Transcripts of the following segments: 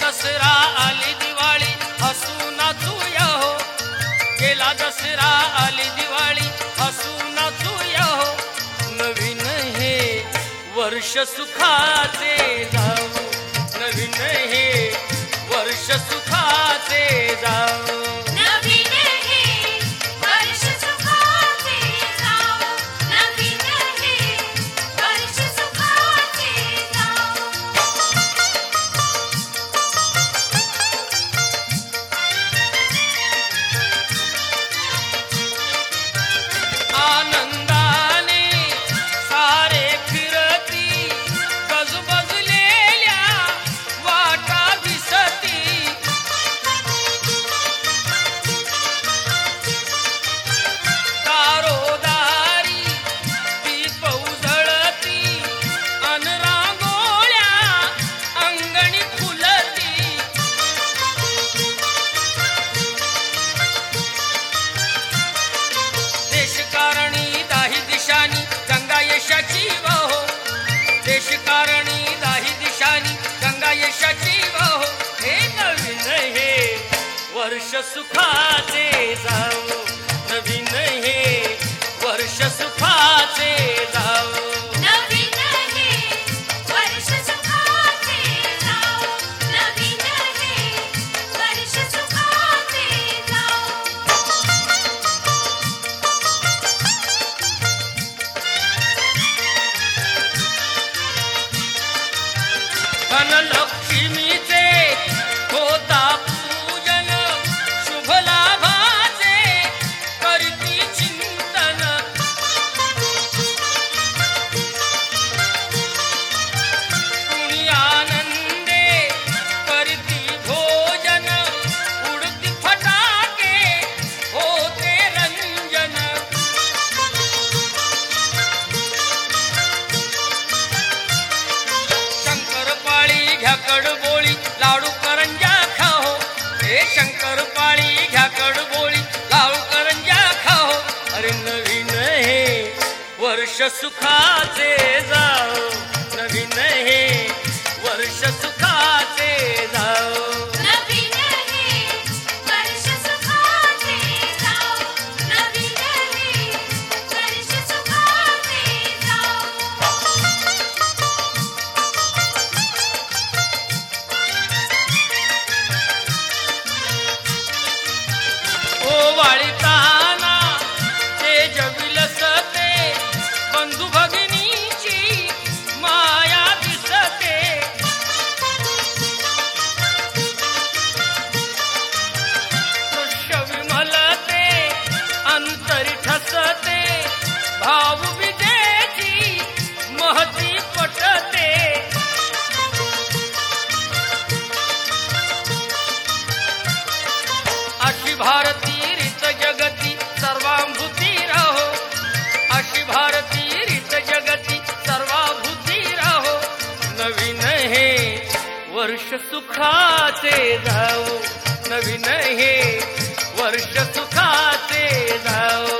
दसरा आली दिवाळी हसू नाचू या हो. गेला दसरा आली दिवाळी हसू नाचू हो. नवीन हे वर्ष सुखाचे जाऊ नवीन हे वर्ष सुखा वर्ष सुखाचे जाऊ नवीन हे वर्ष सुखाचे जाऊ धनलक्ष्मी सुखाचे सुखाचे जाऊ. नवीन हे वर्ष सुखाचे जाऊ.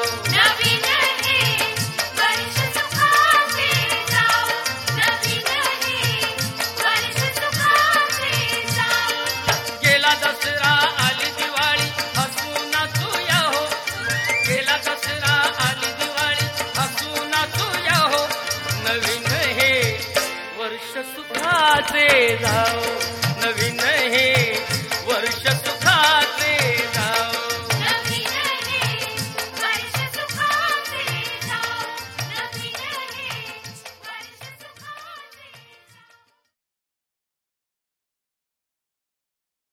गेला दसरा आली दिवाळी हसू ना तू हो. दसरा आली दिवाळी हसू ना हो. नवीन हे वर्ष सुखाचे जाऊ.